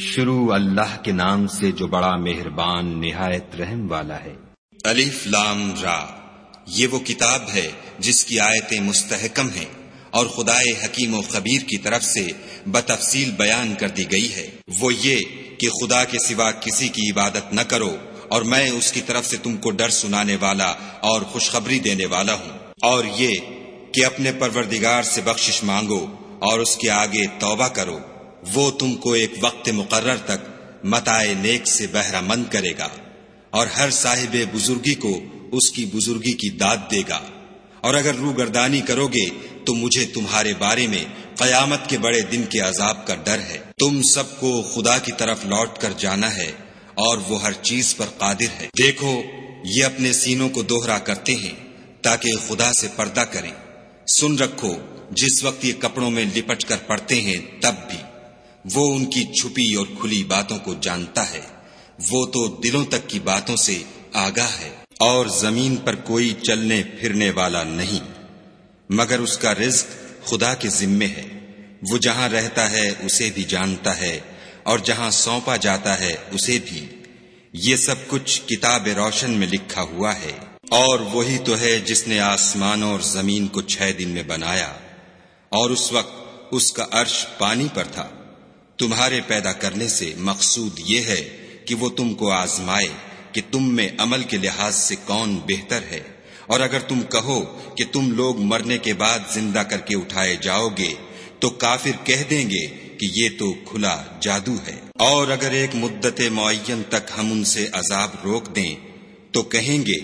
شروع اللہ کے نام سے جو بڑا مہربان، نہایت رحم والا ہے۔ الف لام را، یہ وہ کتاب ہے جس کی آیتیں مستحکم ہیں اور خدائے حکیم و خبیر کی طرف سے بتفصیل بیان کر دی گئی ہے۔ وہ یہ کہ خدا کے سوا کسی کی عبادت نہ کرو اور میں اس کی طرف سے تم کو ڈر سنانے والا اور خوشخبری دینے والا ہوں۔ اور یہ کہ اپنے پروردگار سے بخشش مانگو اور اس کے آگے توبہ کرو۔ وہ تم کو ایک وقت مقرر تک متائے نیک سے بہرہ مند کرے گا اور ہر صاحب بزرگی کو اس کی بزرگی کی داد دے گا۔ اور اگر روگردانی کرو گے تو مجھے تمہارے بارے میں قیامت کے بڑے دن کے عذاب کا ڈر ہے۔ تم سب کو خدا کی طرف لوٹ کر جانا ہے اور وہ ہر چیز پر قادر ہے۔ دیکھو، یہ اپنے سینوں کو دوہرا کرتے ہیں تاکہ خدا سے پردہ کریں۔ سن رکھو، جس وقت یہ کپڑوں میں لپٹ کر پڑتے ہیں تب بھی۔ وہ ان کی چھپی اور کھلی باتوں کو جانتا ہے۔ وہ تو دلوں تک کی باتوں سے آگاہ ہے اور زمین پر کوئی چلنے پھرنے والا نہیں۔ مگر اس کا رزق خدا کے ذمے ہے۔ وہ جہاں رہتا ہے، اسے بھی جانتا ہے۔ اور جہاں سونپا جاتا ہے، اسے بھی۔ یہ سب کچھ کتاب روشن میں لکھا ہوا ہے۔ اور وہی تو ہے جس نے آسمانوں اور زمین کو چھ دن میں بنایا۔ اور اس وقت اس کا عرش پانی پر تھا۔ تمہارے پیدا کرنے سے مقصود یہ ہے کہ وہ تم کو آزمائے کہ تم میں عمل کے لحاظ سے کون بہتر ہے۔ اور اگر تم کہو کہ تم لوگ مرنے کے بعد زندہ کر کے اٹھائے جاؤ گے، تو کافر کہہ دیں گے کہ یہ تو کھلا جادو ہے۔ اور اگر ایک مدت معین تک ہم ان سے عذاب روک دیں، تو کہیں گے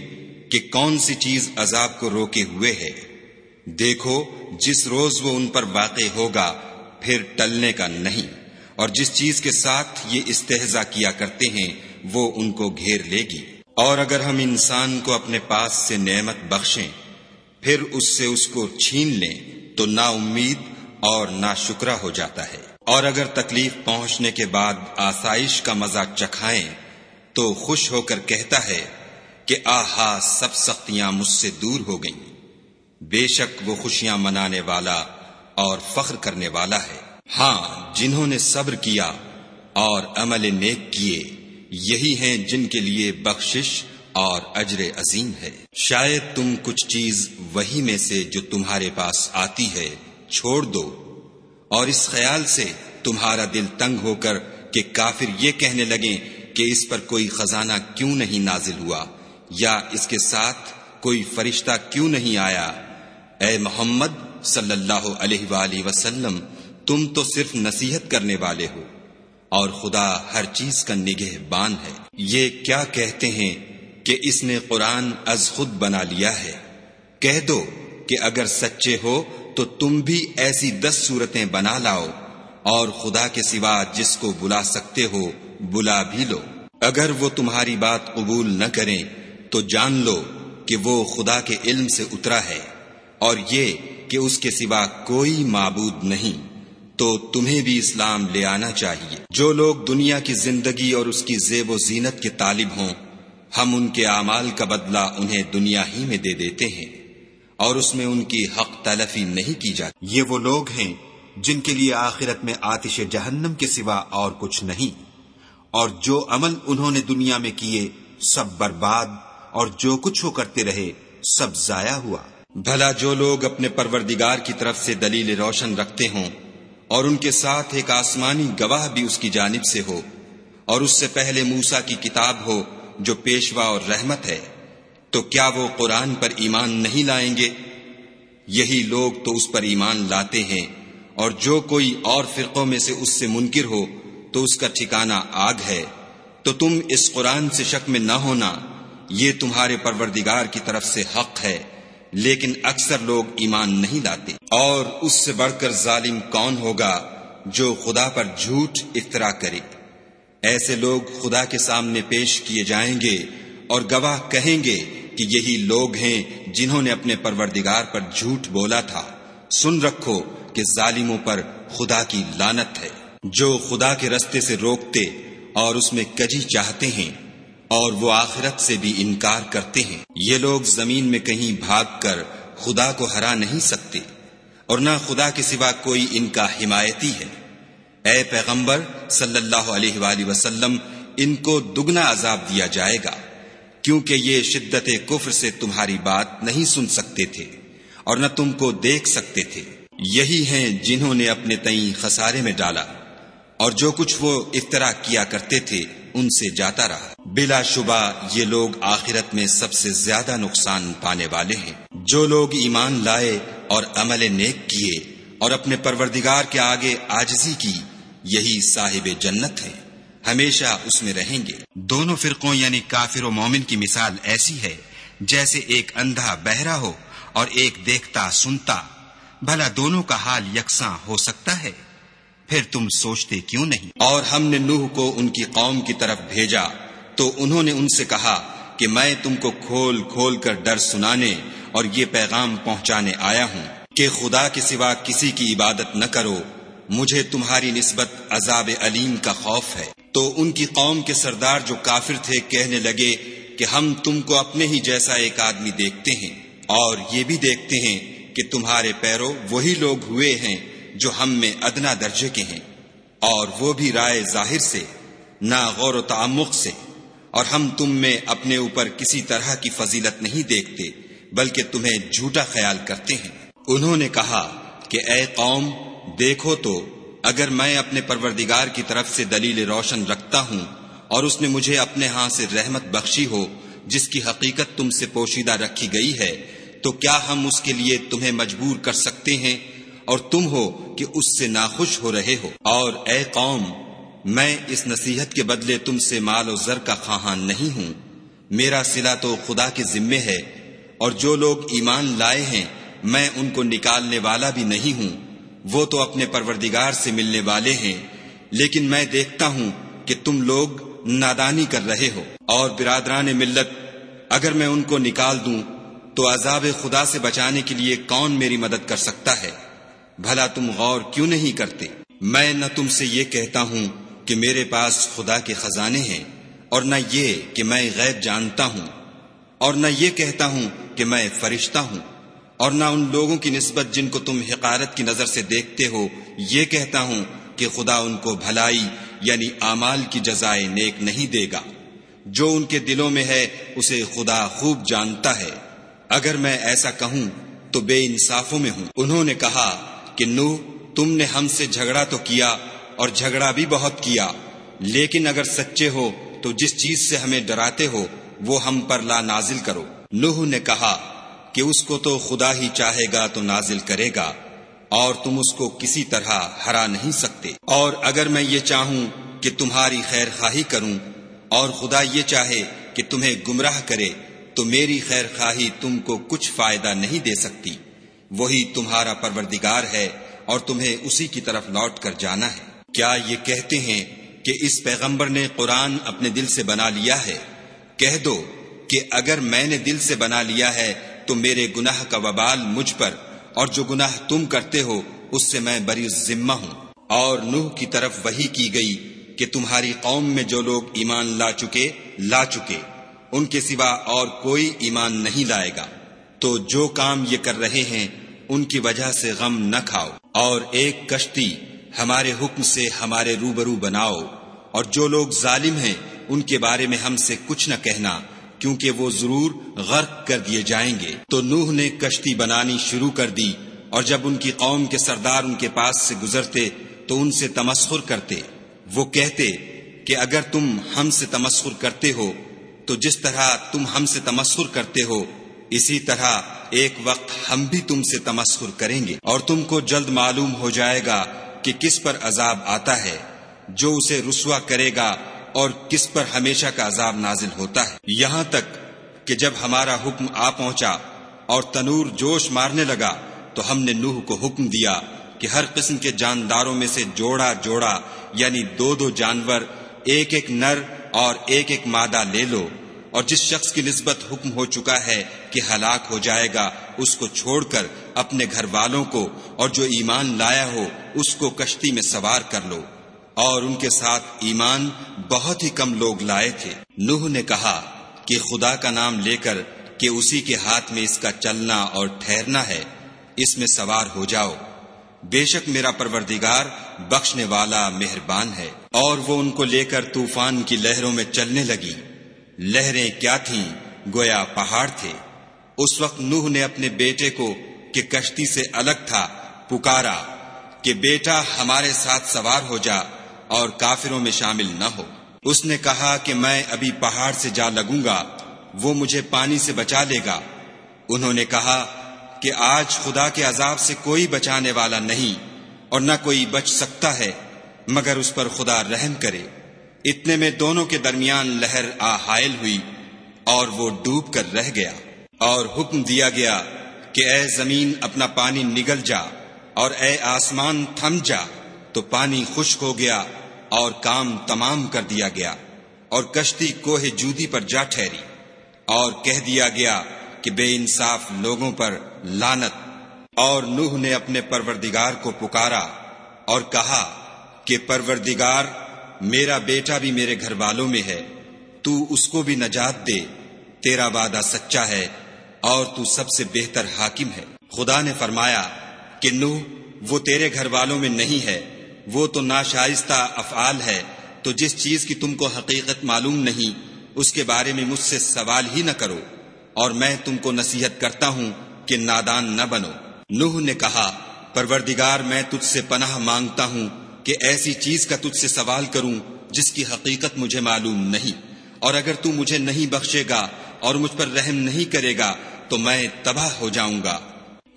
کہ کون سی چیز عذاب کو روکے ہوئے ہے۔ دیکھو، جس روز وہ ان پر واقع ہوگا، پھر ٹلنے کا نہیں۔ اور جس چیز کے ساتھ یہ استحضا کیا کرتے ہیں، وہ ان کو گھیر لے گی۔ اور اگر ہم انسان کو اپنے پاس سے نعمت بخشیں، پھر اس سے اس کو چھین لیں، تو نا امید اور نا شکرا ہو جاتا ہے۔ اور اگر تکلیف پہنچنے کے بعد آسائش کا مزہ چکھائیں، تو خوش ہو کر کہتا ہے کہ آہا، سب سختیاں مجھ سے دور ہو گئیں۔ بے شک وہ خوشیاں منانے والا اور فخر کرنے والا ہے۔ ہاں جنہوں نے صبر کیا اور عمل نیک کیے، یہی ہیں جن کے لیے بخشش اور اجر عظیم ہے۔ شاید تم کچھ چیز وہی میں سے جو تمہارے پاس آتی ہے، چھوڑ دو۔ اور اس خیال سے تمہارا دل تنگ ہو کر کہ کافر یہ کہنے لگے کہ اس پر کوئی خزانہ کیوں نہیں نازل ہوا، یا اس کے ساتھ کوئی فرشتہ کیوں نہیں آیا۔ اے محمد صلی اللہ علیہ وآلہ وسلم تم تو صرف نصیحت کرنے والے ہو، اور خدا ہر چیز کا نگہ بان ہے۔ یہ کیا کہتے ہیں کہ اس نے قرآن از خود بنا لیا ہے؟ کہہ دو کہ اگر سچے ہو تو تم بھی ایسی دس صورتیں بنا لاؤ، اور خدا کے سوا جس کو بلا سکتے ہو، بلا بھی لو۔ اگر وہ تمہاری بات قبول نہ کریں، تو جان لو کہ وہ خدا کے علم سے اترا ہے، اور یہ کہ اس کے سوا کوئی معبود نہیں۔ تو تمہیں بھی اسلام لے آنا چاہیے۔ جو لوگ دنیا کی زندگی اور اس کی زیب و زینت کے طالب ہوں، ہم ان کے اعمال کا بدلہ انہیں دنیا ہی میں دے دیتے ہیں، اور اس میں ان کی حق تلفی نہیں کی جاتی۔ یہ وہ لوگ ہیں جن کے لیے آخرت میں آتش جہنم کے سوا اور کچھ نہیں۔ اور جو عمل انہوں نے دنیا میں کیے، سب برباد اور جو کچھ وہ کرتے رہے، سب ضائع ہوا۔ بھلا جو لوگ اپنے پروردگار کی طرف سے دلیل روشن رکھتے ہوں اور ان کے ساتھ ایک آسمانی گواہ بھی اس کی جانب سے ہو، اور اس سے پہلے موسا کی کتاب ہو جو پیشوا اور رحمت ہے، تو کیا وہ قرآن پر ایمان نہیں لائیں گے؟ یہی لوگ تو اس پر ایمان لاتے ہیں، اور جو کوئی اور فرقوں میں سے اس سے منکر ہو، تو اس کا ٹھکانہ آگ ہے۔ تو تم اس قرآن سے شک میں نہ ہونا، یہ تمہارے پروردگار کی طرف سے حق ہے۔ لیکن اکثر لوگ ایمان نہیں لاتے۔ اور اس سے بڑھ کر ظالم کون ہوگا جو خدا پر جھوٹ افطرا کرے؟ ایسے لوگ خدا کے سامنے پیش کیے جائیں گے اور گواہ کہیں گے کہ یہی لوگ ہیں جنہوں نے اپنے پروردگار پر جھوٹ بولا تھا۔ سن رکھو کہ ظالموں پر خدا کی لانت ہے۔ جو خدا کے رستے سے روکتے اور اس میں کجی چاہتے ہیں اور وہ آخرت سے بھی انکار کرتے ہیں۔ یہ لوگ زمین میں کہیں بھاگ کر خدا کو ہرا نہیں سکتے اور نہ خدا کے سوا کوئی ان کا حمایتی ہے۔ اے پیغمبر صلی اللہ علیہ وآلہ وسلم، ان کو دگنا عذاب دیا جائے گا، کیونکہ یہ شدت کفر سے تمہاری بات نہیں سن سکتے تھے اور نہ تم کو دیکھ سکتے تھے۔ یہی ہیں جنہوں نے اپنے تئیں خسارے میں ڈالا اور جو کچھ وہ افطرا کیا کرتے تھے ان سے جاتا رہا۔ بلا شبہ یہ لوگ آخرت میں سب سے زیادہ نقصان پانے والے ہیں۔ جو لوگ ایمان لائے اور عمل نیک کیے اور اپنے پروردگار کے آگے آجزی کی، یہی صاحب جنت ہے ہمیشہ اس میں رہیں گے۔ دونوں فرقوں یعنی کافر و مومن کی مثال ایسی ہے، جیسے ایک اندھا بہرا ہو اور ایک دیکھتا سنتا۔ بھلا دونوں کا حال یکساں ہو سکتا ہے۔ پھر تم سوچتے کیوں نہیں؟ اور ہم نے نوح کو ان کی قوم کی طرف بھیجا، تو انہوں نے ان سے کہا کہ میں تم کو کھول کھول کر ڈر سنانے اور یہ پیغام پہنچانے آیا ہوں کہ خدا کے سوا کسی کی عبادت نہ کرو، مجھے تمہاری نسبت عذاب علیم کا خوف ہے۔ تو ان کی قوم کے سردار جو کافر تھے کہنے لگے کہ ہم تم کو اپنے ہی جیسا ایک آدمی دیکھتے ہیں، اور یہ بھی دیکھتے ہیں کہ تمہارے پیرو وہی لوگ ہوئے ہیں جو ہم میں ادنا درجے کے ہیں، اور وہ بھی رائے ظاہر سے، نہ غور و تعمق سے۔ اور ہم تم میں اپنے اوپر کسی طرح کی فضیلت نہیں دیکھتے، بلکہ تمہیں جھوٹا خیال کرتے ہیں۔ انہوں نے کہا کہ، اے قوم، دیکھو تو، اگر میں اپنے پروردگار کی طرف سے دلیل روشن رکھتا ہوں، اور اس نے مجھے اپنے ہاں سے رحمت بخشی ہو، جس کی حقیقت تم سے پوشیدہ رکھی گئی ہے، تو کیا ہم اس کے لیے تمہیں مجبور کر سکتے ہیں؟ اور تم ہو کہ اس سے ناخوش ہو رہے ہو۔ اور اے قوم، میں اس نصیحت کے بدلے تم سے مال و زر کا خواہان نہیں ہوں۔ میرا سلا تو خدا کے ذمے ہے، اور جو لوگ ایمان لائے ہیں، میں ان کو نکالنے والا بھی نہیں ہوں۔ وہ تو اپنے پروردگار سے ملنے والے ہیں، لیکن میں دیکھتا ہوں کہ تم لوگ نادانی کر رہے ہو۔ اور برادران ملت، اگر میں ان کو نکال دوں، تو عذاب خدا سے بچانے کے لیے کون میری مدد کر سکتا ہے؟ بھلا تم غور کیوں نہیں کرتے؟ میں نہ تم سے یہ کہتا ہوں کہ میرے پاس خدا کے خزانے ہیں، اور نہ یہ کہ میں غیب جانتا ہوں، اور نہ یہ کہتا ہوں کہ میں فرشتہ ہوں، اور نہ ان لوگوں کی نسبت جن کو تم حقارت کی نظر سے دیکھتے ہو، یہ کہتا ہوں کہ خدا ان کو بھلائی یعنی اعمال کی جزائے نیک نہیں دے گا۔ جو ان کے دلوں میں ہے، اسے خدا خوب جانتا ہے۔ اگر میں ایسا کہوں تو بے انصافوں میں ہوں۔ انہوں نے کہا کہ نو تم نے ہم سے جھگڑا تو کیا اور جھگڑا بھی بہت کیا، لیکن اگر سچے ہو تو جس چیز سے ہمیں ڈراتے ہو، وہ ہم پر لا نازل کرو۔ نوح نے کہا، کہ اس کو تو خدا ہی چاہے گا تو نازل کرے گا، اور تم اس کو کسی طرح ہرا نہیں سکتے۔ اور اگر میں یہ چاہوں کہ تمہاری خیر خواہی کروں، اور خدا یہ چاہے کہ تمہیں گمراہ کرے، تو میری خیر خواہی تم کو کچھ فائدہ نہیں دے سکتی۔ وہی تمہارا پروردگار ہے اور تمہیں اسی کی طرف لوٹ کر جانا ہے۔ کیا یہ کہتے ہیں کہ اس پیغمبر نے قرآن اپنے دل سے بنا لیا ہے؟ کہہ دو کہ اگر میں نے دل سے بنا لیا ہے تو میرے گناہ کا وبال مجھ پر، اور جو گناہ تم کرتے ہو اس سے میں بری ذمہ ہوں۔ اور نوح کی طرف وہی کی گئی کہ تمہاری قوم میں جو لوگ ایمان لا چکے لا چکے۔ ان کے سوا اور کوئی ایمان نہیں لائے گا۔ تو جو کام یہ کر رہے ہیں، ان کی وجہ سے غم نہ کھاؤ۔ اور ایک کشتی ہمارے حکم سے ہمارے روبرو بناؤ۔ اور جو لوگ ظالم ہیں، ان کے بارے میں ہم سے کچھ نہ کہنا، کیونکہ وہ ضرور غرق کر دیے جائیں گے۔ تو نوح نے کشتی بنانی شروع کر دی، اور جب ان کی قوم کے سردار ان کے پاس سے گزرتے، تو ان سے تمسخر کرتے۔ وہ کہتے کہ اگر تم ہم سے تمسخر کرتے ہو، تو جس طرح تم ہم سے تمسخر کرتے ہو اسی طرح ایک وقت ہم بھی تم سے تمسخر کریں گے اور تم کو جلد معلوم ہو جائے گا کہ کس پر عذاب آتا ہے، جو اسے رسوا کرے گا اور کس پر ہمیشہ کا عذاب نازل ہوتا ہے۔ یہاں تک کہ جب ہمارا حکم آ پہنچا اور تنور جوش مارنے لگا، تو ہم نے نوح کو حکم دیا کہ ہر قسم کے جانداروں میں سے جوڑا جوڑا یعنی دو دو جانور، ایک ایک نر اور ایک ایک مادہ لے لو۔ اور جس شخص کی نسبت حکم ہو چکا ہے کہ ہلاک ہو جائے گا، اس کو چھوڑ کر اپنے گھر والوں کو اور جو ایمان لایا ہو، اس کو کشتی میں سوار کر لو۔ اور ان کے ساتھ ایمان بہت ہی کم لوگ لائے تھے۔ نوح نے کہا کہ خدا کا نام لے کر کہ اسی کے ہاتھ میں اس کا چلنا اور ٹھہرنا ہے، اس میں سوار ہو جاؤ۔ بے شک میرا پروردگار بخشنے والا مہربان ہے۔ اور وہ ان کو لے کر طوفان کی لہروں میں چلنے لگی۔ لہریں کیا تھیں؟ گویا پہاڑ تھے۔ اس وقت نوح نے اپنے بیٹے کو کہ کشتی سے الگ تھا، پکارا کہ بیٹا ہمارے ساتھ سوار ہو جا اور کافروں میں شامل نہ ہو۔ اس نے کہا کہ میں ابھی پہاڑ سے جا لگوں گا، وہ مجھے پانی سے بچا لے گا۔ انہوں نے کہا کہ آج خدا کے عذاب سے کوئی بچانے والا نہیں اور نہ کوئی بچ سکتا ہے، مگر اس پر خدا رحم کرے۔ اتنے میں دونوں کے درمیان لہر آ حائل ہوئی اور وہ ڈوب کر رہ گیا۔ اور حکم دیا گیا کہ اے زمین اپنا پانی نگل جا اور اے آسمان تھم جا، تو پانی خشک ہو گیا اور کام تمام کر دیا گیا اور کشتی کوہ جودی پر جا ٹھہری اور کہہ دیا گیا کہ بے انصاف لوگوں پر لانت اور نوح نے اپنے پروردگار کو پکارا اور کہا کہ پروردگار، میرا بیٹا بھی میرے گھر والوں میں ہے، تو اس کو بھی نجات دے، تیرا وعدہ سچا ہے اور تو سب سے بہتر حاکم ہے۔ خدا نے فرمایا کہ نوح، وہ تیرے گھر والوں میں نہیں ہے، وہ تو ناشائستہ افعال ہے۔ تو جس چیز کی تم کو حقیقت معلوم نہیں، اس کے بارے میں مجھ سے سوال ہی نہ کرو۔ اور میں تم کو نصیحت کرتا ہوں کہ نادان نہ بنو۔ نوح نے کہا، پروردگار، میں تجھ سے پناہ مانگتا ہوں کہ ایسی چیز کا تجھ سے سوال کروں جس کی حقیقت مجھے معلوم نہیں۔ اور اگر تو مجھے نہیں بخشے گا اور مجھ پر رحم نہیں کرے گا تو میں تباہ ہو جاؤں گا۔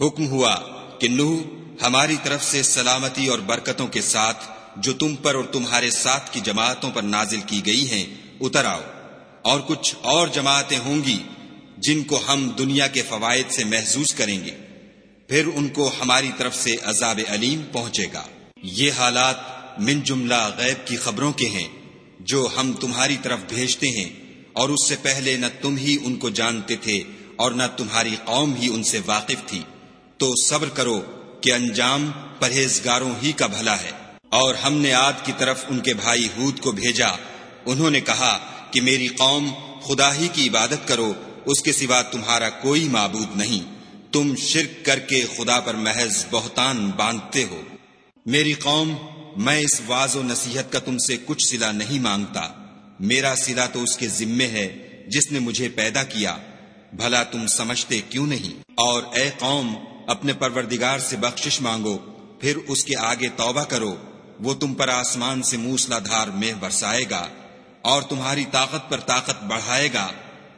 حکم ہوا کہ نوح ہماری طرف سے سلامتی اور برکتوں کے ساتھ جو تم پر اور تمہارے ساتھ کی جماعتوں پر نازل کی گئی ہیں، اتر آؤ۔ اور کچھ اور جماعتیں ہوں گی جن کو ہم دنیا کے فوائد سے محسوس کریں گے۔ پھر ان کو ہماری طرف سے عذاب علیم پہنچے گا۔ یہ حالات من جملہ غیب کی خبروں کے ہیں جو ہم تمہاری طرف بھیجتے ہیں۔ اور اس سے پہلے نہ تم ہی ان کو جانتے تھے اور نہ تمہاری قوم ہی ان سے واقف تھی۔ تو صبر کرو کہ انجام پرہیزگاروں ہی کا بھلا ہے۔ اور ہم نے آد کی طرف ان کے بھائی ہود کو بھیجا۔ انہوں نے کہا کہ میری قوم خدا ہی کی عبادت کرو، اس کے سوا تمہارا کوئی معبود نہیں۔ تم شرک کر کے خدا پر محض بہتان باندھتے ہو۔ میری قوم، میں اس واض و نصیحت کا تم سے کچھ سلا نہیں مانگتا۔ میرا سلا تو اس کے ذمے ہے جس نے مجھے پیدا کیا۔ بھلا تم سمجھتے کیوں نہیں؟ اور اے قوم، اپنے پروردگار سے بخشش مانگو، پھر اس کے آگے توبہ کرو۔ وہ تم پر آسمان سے موسلا دھار میں برسائے گا، اور تمہاری طاقت پر طاقت بڑھائے گا۔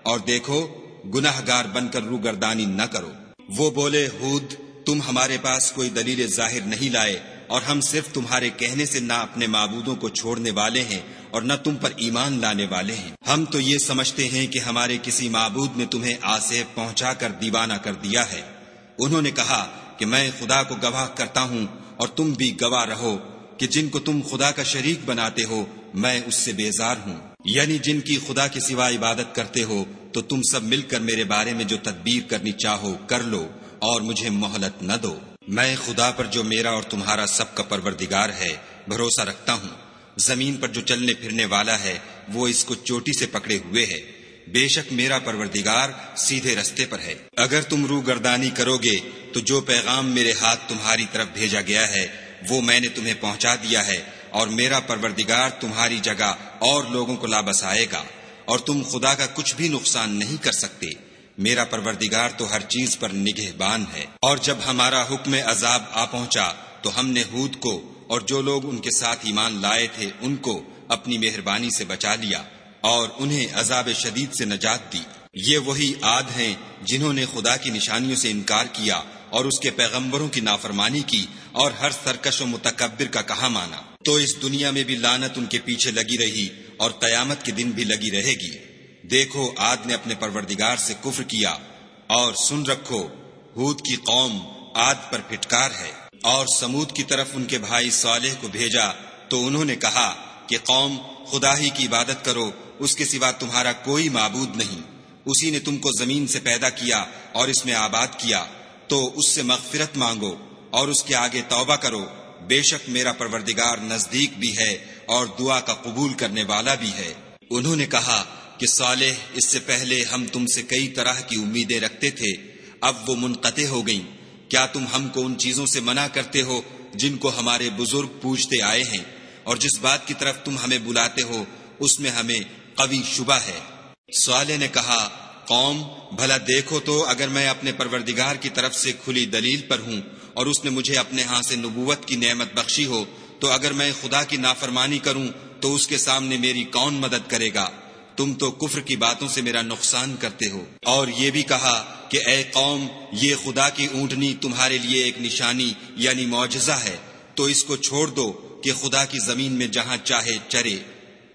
اور دیکھو گناہ گار بن کر رو گردانی نہ کرو۔ وہ بولے، ہود، تم ہمارے پاس کوئی دلیل ظاہر نہیں لائے۔ اور ہم صرف تمہارے کہنے سے نہ اپنے معبودوں کو چھوڑنے والے ہیں اور نہ تم پر ایمان لانے والے ہیں۔ ہم تو یہ سمجھتے ہیں کہ ہمارے کسی معبود نے تمہیں آسے پہنچا کر دیوانہ کر دیا ہے۔ انہوں نے کہا کہ میں خدا کو گواہ کرتا ہوں اور تم بھی گواہ رہو کہ جن کو تم خدا کا شریک بناتے ہو، میں اس سے بیزار ہوں۔ یعنی جن کی خدا کے سوا عبادت کرتے ہو، تو تم سب مل کر میرے بارے میں جو تدبیر کرنی چاہو، کر لو اور مجھے مہلت نہ دو۔ میں خدا پر جو میرا اور تمہارا سب کا پروردگار ہے، بھروسہ رکھتا ہوں۔ زمین پر جو چلنے پھرنے والا ہے، وہ اس کو چوٹی سے پکڑے ہوئے ہے۔ بے شک میرا پروردگار سیدھے رستے پر ہے۔ اگر تم رو گردانی کرو گے، تو جو پیغام میرے ہاتھ تمہاری طرف بھیجا گیا ہے، وہ میں نے تمہیں پہنچا دیا ہے، اور میرا پروردگار تمہاری جگہ اور لوگوں کو لا بسائے گا۔ اور تم خدا کا کچھ بھی نقصان نہیں کر سکتے۔ میرا پروردگار تو ہر چیز پر نگہ بان ہے۔ اور جب ہمارا حکم عذاب آ پہنچا، تو ہم نے ہود کو اور جو لوگ ان کے ساتھ ایمان لائے تھے، ان کو اپنی مہربانی سے بچا لیا اور انہیں عذاب شدید سے نجات دی۔ یہ وہی آد ہیں جنہوں نے خدا کی نشانیوں سے انکار کیا اور اس کے پیغمبروں کی نافرمانی کی اور ہر سرکش و متکبر کا کہا مانا۔ تو اس دنیا میں بھی لانت ان کے پیچھے لگی رہی اور قیامت کے دن بھی لگی رہے گی۔ دیکھو آد نے اپنے پروردگار سے کفر کیا اور سن رکھو، ہود کی قوم آد پر پھٹکار ہے۔ اور سمود کی طرف ان کے بھائی صالح کو بھیجا تو انہوں نے کہا کہ قوم، خدا ہی کی عبادت کرو، اس کے سوا تمہارا کوئی معبود نہیں۔ اسی نے تم کو زمین سے پیدا کیا اور اس میں آباد کیا۔ تو اس سے مغفرت مانگو اور اس کے آگے توبہ کرو۔ بے شک میرا پروردگار نزدیک بھی ہے اور دعا کا قبول کرنے والا بھی ہے۔ انہوں نے کہا کہ صالح، اس سے پہلے ہم تم سے کئی طرح کی امیدیں رکھتے تھے، اب وہ منقطع ہو گئیں۔ کیا تم ہم کو ان چیزوں سے منع کرتے ہو جن کو ہمارے بزرگ پوچھتے آئے ہیں؟ اور جس بات کی طرف تم ہمیں بلاتے ہو، اس میں ہمیں قوی شبہ ہے۔ صالح نے کہا، قوم، بھلا دیکھو تو اگر میں اپنے پروردگار کی طرف سے کھلی دلیل پر ہوں اور اس نے مجھے اپنے ہاں سے نبوت کی نعمت بخشی ہو، تو اگر میں خدا کی نافرمانی کروں تو اس کے سامنے میری کون مدد کرے گا؟ تم تو کفر کی باتوں سے میرا نقصان کرتے ہو۔ اور یہ بھی کہا کہ اے قوم، یہ خدا کی اونٹنی تمہارے لیے ایک نشانی یعنی معجزہ ہے۔ تو اس کو چھوڑ دو کہ خدا کی زمین میں جہاں چاہے چرے۔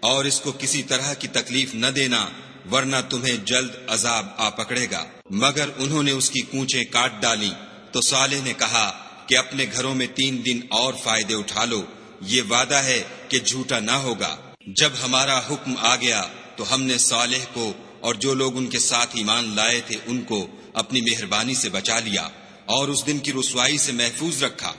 اور اس کو کسی طرح کی تکلیف نہ دینا، ورنہ تمہیں جلد عذاب آ پکڑے گا۔ مگر انہوں نے اس کی کونچیں کاٹ ڈالی۔ تو صالح نے کہا کہ اپنے گھروں میں تین دن اور فائدے اٹھا لو۔ یہ وعدہ ہے کہ جھوٹا نہ ہوگا۔ جب ہمارا حکم آ گیا تو ہم نے صالح کو اور جو لوگ ان کے ساتھ ایمان لائے تھے ان کو اپنی مہربانی سے بچا لیا اور اس دن کی رسوائی سے محفوظ رکھا۔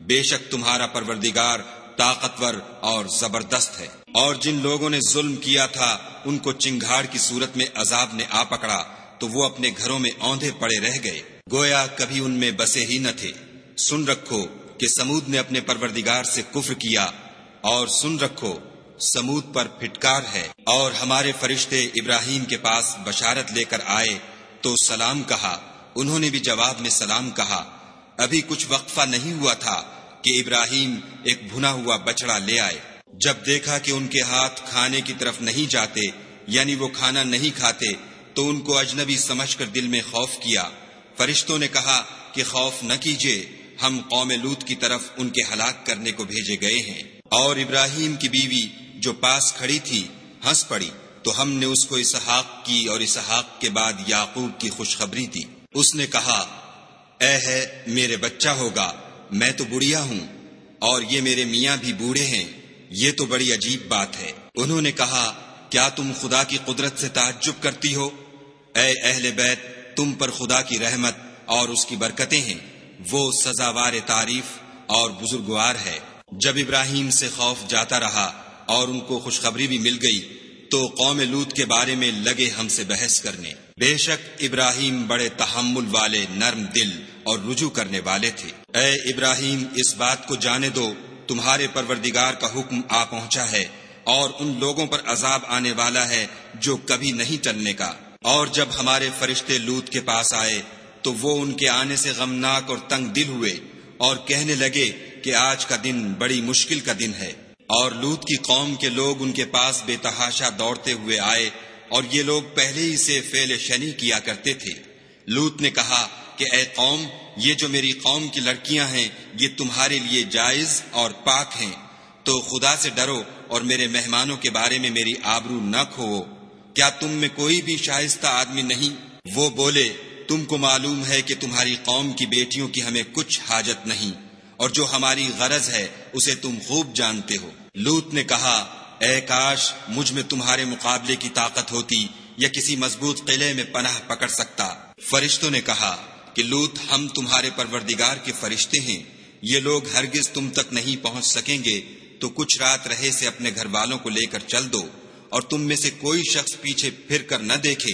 بے شک تمہارا پروردگار طاقتور اور زبردست ہے۔ اور جن لوگوں نے ظلم کیا تھا، ان کو چنگاڑ کی صورت میں عذاب نے آ پکڑا، تو وہ اپنے گھروں میں اوندے پڑے رہ گئے۔ گویا کبھی ان میں بسے ہی نہ تھے۔ سن رکھو کہ سمود نے اپنے پروردگار سے کفر کیا اور سن رکھو سمود پر پھٹکار ہے اور ہمارے فرشتے ابراہیم کے پاس بشارت لے کر آئے تو سلام کہا۔ انہوں نے بھی جواب میں سلام کہا۔ ابھی کچھ وقفہ نہیں ہوا تھا کہ ابراہیم ایک بھنا ہوا بچڑا لے آئے۔ جب دیکھا کہ ان کے ہاتھ کھانے کی طرف نہیں جاتے یعنی وہ کھانا نہیں کھاتے، تو ان کو اجنبی سمجھ کر دل میں خوف کیا۔ فرشتوں نے کہا کہ خوف نہ کیجیے، ہم قوم لوت کی طرف ان کے ہلاک کرنے کو بھیجے گئے ہیں۔ اور ابراہیم کی بیوی جو پاس کھڑی تھی، ہنس پڑی۔ تو ہم نے اس کو اسحاق کی اور اسحاق کے بعد یعقوب کی خوشخبری دی۔ اس نے کہا، اے ہے، میرے بچہ ہوگا، میں تو بڑھیا ہوں، اور یہ میرے میاں بھی بوڑھے ہیں۔ یہ تو بڑی عجیب بات ہے۔ انہوں نے کہا، کیا تم خدا کی قدرت سے تعجب کرتی ہو؟ اے اہل بیت، تم پر خدا کی رحمت اور اس کی برکتیں ہیں۔ وہ سزاوار تعریف اور بزرگوار ہے۔ جب ابراہیم سے خوف جاتا رہا اور ان کو خوشخبری بھی مل گئی تو قوم لوت کے بارے میں لگے ہم سے بحث کرنے۔ بے شک ابراہیم بڑے تحمل والے نرم دل اور رجوع کرنے والے تھے۔ اے ابراہیم، اس بات کو جانے دو، تمہارے پروردگار کا حکم آ پہنچا ہے اور ان لوگوں پر عذاب آنے والا ہے جو کبھی نہیں ٹلنے کا۔ اور جب ہمارے فرشتے لوت کے پاس آئے تو وہ ان کے آنے سے غمناک اور تنگ دل ہوئے اور کہنے لگے کہ آج کا دن بڑی مشکل کا دن ہے۔ اور لوت کی قوم کے لوگ ان کے پاس بے تحاشا دوڑتے ہوئے آئے اور یہ لوگ پہلے ہی سے فیل شنی کیا کرتے تھے۔ لوت نے کہا کہ اے قوم، یہ جو میری قوم کی لڑکیاں ہیں، یہ تمہارے لیے جائز اور پاک ہیں۔ تو خدا سے ڈرو اور میرے مہمانوں کے بارے میں میری آبرو نہ کھو کیا تم میں کوئی بھی شائستہ آدمی نہیں؟ وہ بولے، تم کو معلوم ہے کہ تمہاری قوم کی بیٹیوں کی ہمیں کچھ حاجت نہیں۔ اور جو ہماری غرض ہے اسے تم خوب جانتے ہو۔ لوت نے کہا، اے کاش، مجھ میں تمہارے مقابلے کی طاقت ہوتی یا کسی مضبوط قلعے میں پناہ پکڑ سکتا۔ فرشتوں نے کہا کہ لوت، ہم تمہارے پروردگار کے فرشتے ہیں۔ یہ لوگ ہرگز تم تک نہیں پہنچ سکیں گے، تو کچھ رات رہے سے اپنے گھر والوں کو لے کر چل دو اور تم میں سے کوئی شخص پیچھے پھر کر نہ دیکھے۔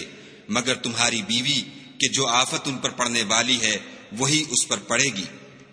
مگر تمہاری بیوی، کہ جو آفت ان پر پڑنے والی ہے، وہی اس پر پڑے گی۔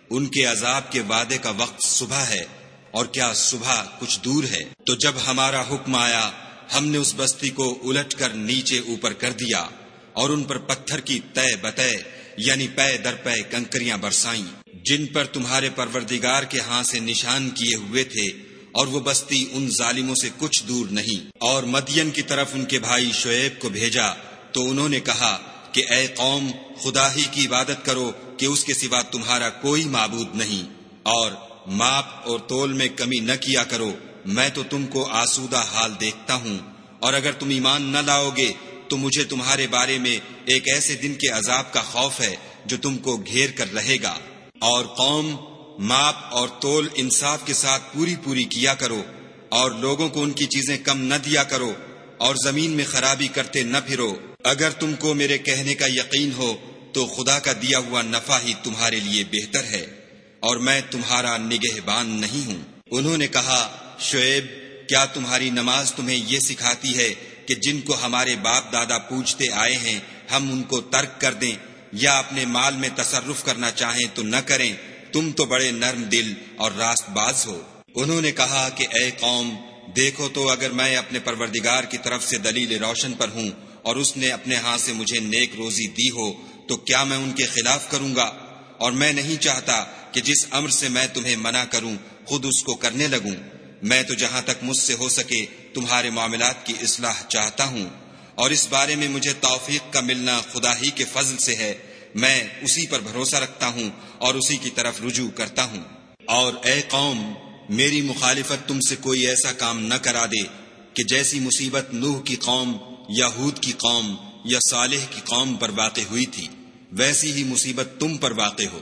ان کے عذاب کے وعدے کا وقت صبح ہے اور کیا صبح کچھ دور ہے؟ تو جب ہمارا حکم آیا، ہم نے اس بستی کو الٹ کر نیچے اوپر کر دیا اور ان پر پتھر کی طے بتے یعنی پے در پے کنکریاں برسائیں۔ جن پر تمہارے پروردگار کے ہاں سے نشان کیے ہوئے تھے اور وہ بستی ان ظالموں سے کچھ دور نہیں۔ اور مدین کی طرف ان کے بھائی شعیب کو بھیجا، تو انہوں نے کہا کہ اے قوم، خدا ہی کی عبادت کرو کہ اس کے سوا تمہارا کوئی معبود نہیں۔ اور ماپ اور تول میں کمی نہ کیا کرو، میں تو تم کو آسودہ حال دیکھتا ہوں۔ اور اگر تم ایمان نہ لاؤ گے، تو مجھے تمہارے بارے میں ایک ایسے دن کے عذاب کا خوف ہے جو تم کو گھیر کر رہے گا۔ اور قوم، ماپ اور تول انصاف کے ساتھ پوری پوری کیا کرو۔ اور لوگوں کو ان کی چیزیں کم نہ دیا کرو۔ اور زمین میں خرابی کرتے نہ پھرو۔ اگر تم کو میرے کہنے کا یقین ہو تو خدا کا دیا ہوا نفع ہی تمہارے لیے بہتر ہے اور میں تمہارا نگہ بان نہیں ہوں۔ انہوں نے کہا، شعیب، کیا تمہاری نماز تمہیں یہ سکھاتی ہے کہ جن کو ہمارے باپ دادا پوچھتے آئے ہیں، ہم ان کو ترک کر دیں یا اپنے مال میں تصرف کرنا چاہیں تو نہ کریں۔ تم تو بڑے نرم دل اور راست باز ہو۔ انہوں نے کہا کہ، اے قوم، دیکھو تو اگر میں اپنے پروردگار کی طرف سے دلیل روشن پر ہوں اور اس نے اپنے ہاتھ سے مجھے نیک روزی دی ہو تو کیا میں ان کے خلاف کروں گا؟ اور میں نہیں چاہتا کہ جس امر سے میں تمہیں منع کروں، خود اس کو کرنے لگوں۔ میں تو جہاں تک مجھ سے ہو سکے تمہارے معاملات کی اصلاح چاہتا ہوں۔ اور اس بارے میں مجھے توفیق کا ملنا خدا ہی کے فضل سے ہے۔ میں اسی پر بھروسہ رکھتا ہوں اور اسی کی طرف رجوع کرتا ہوں۔ اور اے قوم، میری مخالفت تم سے کوئی ایسا کام نہ کرا دے کہ جیسی مصیبت نوح کی قوم یا ہود کی قوم یا صالح کی قوم پر واقع ہوئی تھی۔ ویسی ہی مصیبت تم پر واقع ہو،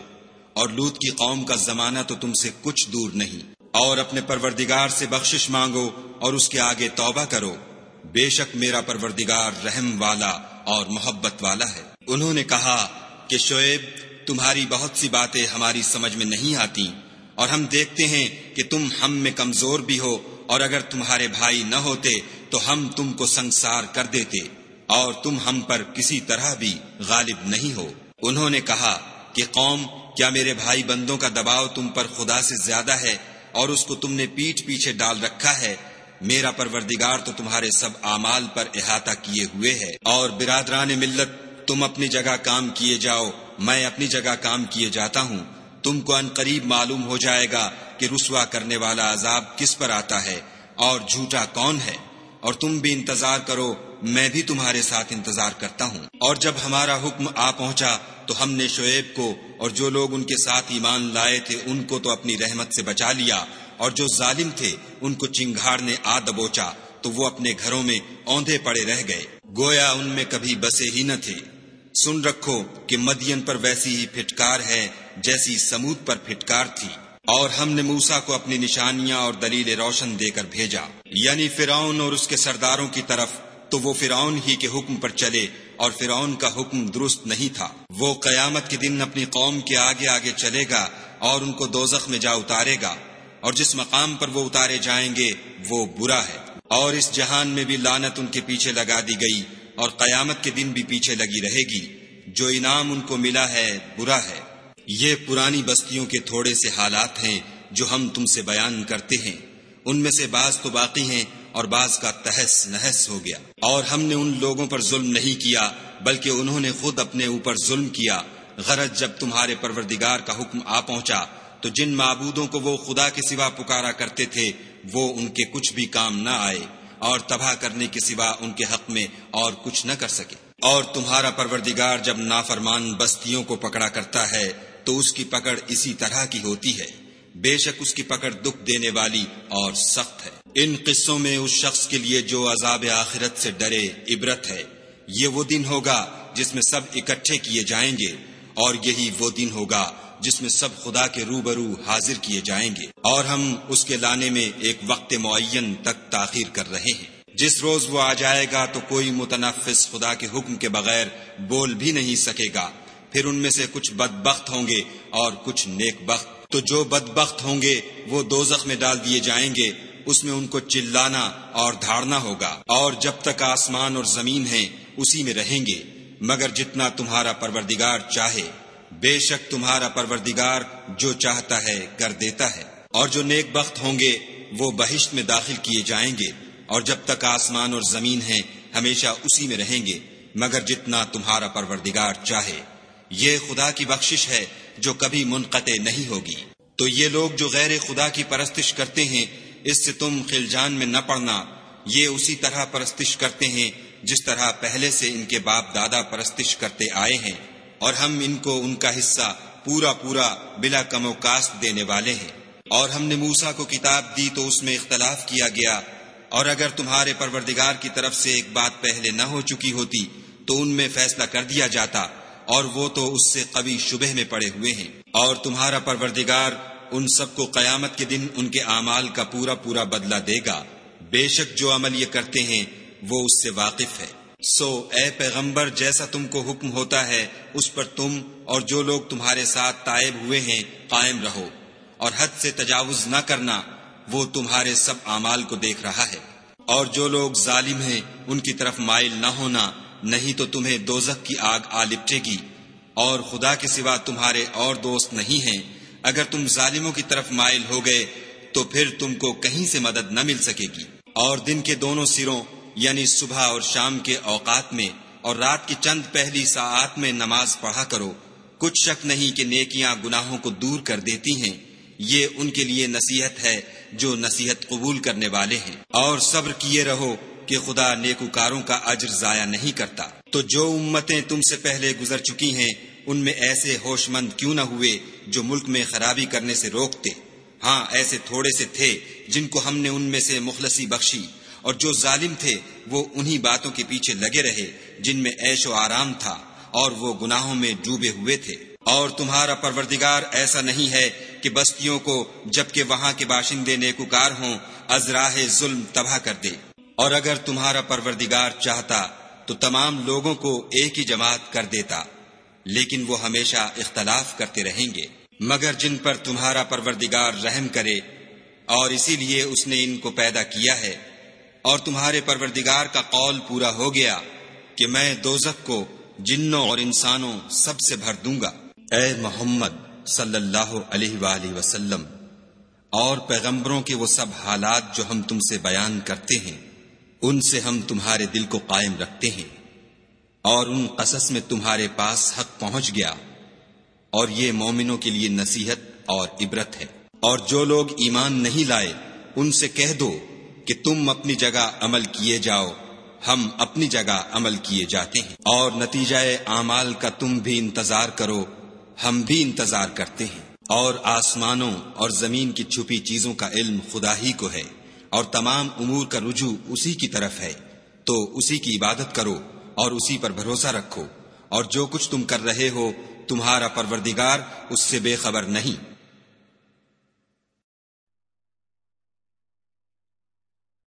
اور لوت کی قوم کا زمانہ تو تم سے کچھ دور نہیں۔ اور اپنے پروردگار سے بخشش مانگو اور اس کے آگے توبہ کرو۔ بے شک میرا پروردگار رحم والا اور محبت والا ہے۔ انہوں نے کہا کہ شعیب، تمہاری بہت سی باتیں ہماری سمجھ میں نہیں آتی اور ہم دیکھتے ہیں کہ تم ہم میں کمزور بھی ہو، اور اگر تمہارے بھائی نہ ہوتے تو ہم تم کو سنسار کر دیتے۔ اور تم ہم پر کسی طرح بھی غالب نہیں ہو۔ انہوں نے کہا کہ قوم، کیا میرے بھائی بندوں کا دباؤ تم پر خدا سے زیادہ ہے اور اس کو تم نے پیٹ پیچھے ڈال رکھا ہے؟ میرا پروردگار تو تمہارے سب اعمال پر احاطہ کیے ہوئے ہے۔ اور برادران ملت، تم اپنی جگہ کام کیے جاؤ، میں اپنی جگہ کام کیے جاتا ہوں۔ تم کو ان قریب معلوم ہو جائے گا کہ رسوا کرنے والا عذاب کس پر آتا ہے اور جھوٹا کون ہے۔ اور تم بھی انتظار کرو میں بھی تمہارے ساتھ انتظار کرتا ہوں۔ اور جب ہمارا حکم آ پہنچا تو ہم نے شعیب کو اور جو لوگ ان کے ساتھ ایمان لائے تھے ان کو تو اپنی رحمت سے بچا لیا۔ اور جو ظالم تھے ان کو چنگھاڑ نے آ دبوچا تو وہ اپنے گھروں میں اوندے پڑے رہ گئے۔ گویا ان میں کبھی بسے ہی نہ تھے۔ سن رکھو کہ مدین پر ویسی ہی پھٹکار ہے جیسی سمود پر پھٹکار تھی۔ اور ہم نے موسا کو اپنی نشانیاں اور دلیل روشن دے کر بھیجا۔ یعنی فرعون اور اس کے سرداروں کی طرف تو وہ فرعون ہی کے حکم پر چلے اور فرعون کا حکم درست نہیں تھا۔ وہ قیامت کے دن اپنی قوم کے آگے آگے چلے گا اور ان کو دوزخ میں جا اتارے گا اور جس مقام پر وہ اتارے جائیں گے وہ برا ہے۔ اور اس جہان میں بھی لانت ان کے پیچھے لگا دی گئی اور قیامت کے دن بھی پیچھے لگی رہے گی۔ جو انعام ان کو ملا ہے برا ہے۔ یہ پرانی بستیوں کے تھوڑے سے حالات ہیں جو ہم تم سے بیان کرتے ہیں۔ ان میں سے بعض تو باقی ہیں اور بعض کا تہس نہس ہو گیا۔ اور ہم نے ان لوگوں پر ظلم نہیں کیا، بلکہ انہوں نے خود اپنے اوپر ظلم کیا۔ غرض جب تمہارے پروردگار کا حکم آ پہنچا، تو جن معبودوں کو وہ خدا کے سوا پکارا کرتے تھے، وہ ان کے کچھ بھی کام نہ آئے، اور تباہ کرنے کے سوا ان کے حق میں اور کچھ نہ کر سکے۔ اور تمہارا پروردگار جب نافرمان بستیوں کو پکڑا کرتا ہے، تو اس کی پکڑ اسی طرح کی ہوتی ہے۔ بے شک اس کی پکڑ دکھ دینے والی اور سخت ہے۔ ان قصوں میں اس شخص کے لیے جو عذاب آخرت سے ڈرے عبرت ہے۔ یہ وہ دن ہوگا جس میں سب اکٹھے کیے جائیں گے اور یہی وہ دن ہوگا جس میں سب خدا کے روبرو حاضر کیے جائیں گے اور ہم اس کے لانے میں ایک وقت معین تک تاخیر کر رہے ہیں۔ جس روز وہ آ جائے گا تو کوئی متنفس خدا کے حکم کے بغیر بول بھی نہیں سکے گا۔ پھر ان میں سے کچھ بدبخت ہوں گے اور کچھ نیک بخت تو جو بدبخت ہوں گے، وہ دوزخ میں ڈال دیے جائیں گے، اس میں ان کو چلانا اور دھاڑنا ہوگا۔ اور جب تک آسمان اور زمین ہیں، اسی میں رہیں گے۔ مگر جتنا تمہارا پروردگار چاہے، بے شک تمہارا پروردگار جو چاہتا ہے، کر دیتا ہے۔ اور جو نیک بخت ہوں گے، وہ بہشت میں داخل کیے جائیں گے۔ اور جب تک آسمان اور زمین ہیں، ہمیشہ اسی میں رہیں گے۔ مگر جتنا تمہارا پروردگار چاہے۔ یہ خدا کی بخشش ہے جو کبھی منقطع نہیں ہوگی۔ تو یہ لوگ جو غیر خدا کی پرستش کرتے ہیں، اس سے تم خلجان میں نہ پڑنا۔ یہ اسی طرح پرستش کرتے ہیں جس طرح پہلے سے ان کے باپ دادا پرستش کرتے آئے ہیں۔ اور ہم ان کو ان کا حصہ پورا پورا بلا کم و کاست دینے والے ہیں۔ اور ہم نے موسا کو کتاب دی تو اس میں اختلاف کیا گیا۔ اور اگر تمہارے پروردگار کی طرف سے ایک بات پہلے نہ ہو چکی ہوتی تو ان میں فیصلہ کر دیا جاتا۔ اور وہ تو اس سے قوی شبہ میں پڑے ہوئے ہیں۔ اور تمہارا پروردگار ان سب کو قیامت کے دن ان کے اعمال کا پورا پورا بدلہ دے گا۔ بے شک جو عمل یہ کرتے ہیں، وہ اس سے واقف ہے۔ سو اے پیغمبر، جیسا تم کو حکم ہوتا ہے، اس پر تم اور جو لوگ تمہارے ساتھ تائب ہوئے ہیں، قائم رہو۔ اور حد سے تجاوز نہ کرنا، وہ تمہارے سب اعمال کو دیکھ رہا ہے۔ اور جو لوگ ظالم ہیں، ان کی طرف مائل نہ ہونا نہیں تو تمہیں دوزخ کی آگ آ لپٹے گی، اور خدا کے سوا تمہارے اور دوست نہیں ہیں۔ اگر تم ظالموں کی طرف مائل ہو گئے، تو پھر تم کو کہیں سے مدد نہ مل سکے گی۔ اور دن کے دونوں سروں یعنی صبح اور شام کے اوقات میں، اور رات کی چند پہلی ساعت میں نماز پڑھا کرو۔ کچھ شک نہیں کہ نیکیاں گناہوں کو دور کر دیتی ہیں۔ یہ ان کے لیے نصیحت ہے جو نصیحت قبول کرنے والے ہیں۔ اور صبر کیے رہو۔ کہ خدا نیکوکاروں کا اجر ضائع نہیں کرتا۔ تو جو امتیں تم سے پہلے گزر چکی ہیں، ان میں ایسے ہوش مند کیوں نہ ہوئے جو ملک میں خرابی کرنے سے روکتے؟ ہاں ایسے تھوڑے سے تھے جن کو ہم نے ان میں سے مخلصی بخشی، اور جو ظالم تھے، وہ انہی باتوں کے پیچھے لگے رہے جن میں ایش و آرام تھا، اور وہ گناہوں میں ڈوبے ہوئے تھے۔ اور تمہارا پروردگار ایسا نہیں ہے کہ بستیوں کو، جبکہ وہاں کے باشندے نیکوکار ہوں ازراہ ظلم تباہ کر دے۔ اور اگر تمہارا پروردگار چاہتا تو تمام لوگوں کو ایک ہی جماعت کر دیتا، لیکن وہ ہمیشہ اختلاف کرتے رہیں گے۔ مگر جن پر تمہارا پروردگار رحم کرے، اور اسی لیے اس نے ان کو پیدا کیا ہے، اور تمہارے پروردگار کا قول پورا ہو گیا کہ میں دوزخ کو جنوں اور انسانوں سب سے بھر دوں گا۔ اے محمد صلی اللہ علیہ وآلہ وسلم، اور پیغمبروں کے وہ سب حالات جو ہم تم سے بیان کرتے ہیں ان سے ہم تمہارے دل کو قائم رکھتے ہیں۔ اور ان قصص میں تمہارے پاس حق پہنچ گیا۔ اور یہ مومنوں کے لیے نصیحت اور عبرت ہے۔ اور جو لوگ ایمان نہیں لائے، ان سے کہہ دو کہ تم اپنی جگہ عمل کیے جاؤ۔ ہم اپنی جگہ عمل کیے جاتے ہیں۔ اور نتیجہ اعمال کا تم بھی انتظار کرو۔ ہم بھی انتظار کرتے ہیں۔ اور آسمانوں اور زمین کی چھپی چیزوں کا علم خدا ہی کو ہے۔ اور تمام امور کا رجوع اسی کی طرف ہے، تو اسی کی عبادت کرو اور اسی پر بھروسہ رکھو، اور جو کچھ تم کر رہے ہو، تمہارا پروردگار اس سے بے خبر نہیں۔